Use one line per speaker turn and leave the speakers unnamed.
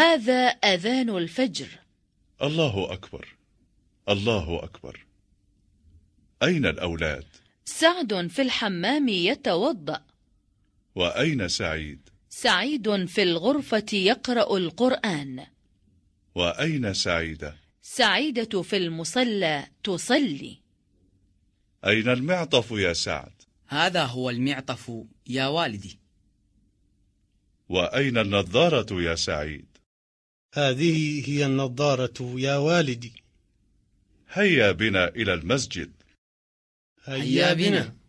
هذا أذان الفجر
الله أكبر الله أكبر أين الأولاد؟
سعد في الحمام يتوضأ
وأين سعيد؟
سعيد في الغرفة يقرأ القرآن
وأين سعيدة؟
سعيدة في المصلى تصلي
أين المعطف يا سعد؟
هذا هو المعطف يا والدي
وأين النظارة يا سعيد؟
هذه هي النظارة يا والدي.
هيا بنا إلى المسجد.
هيا بنا.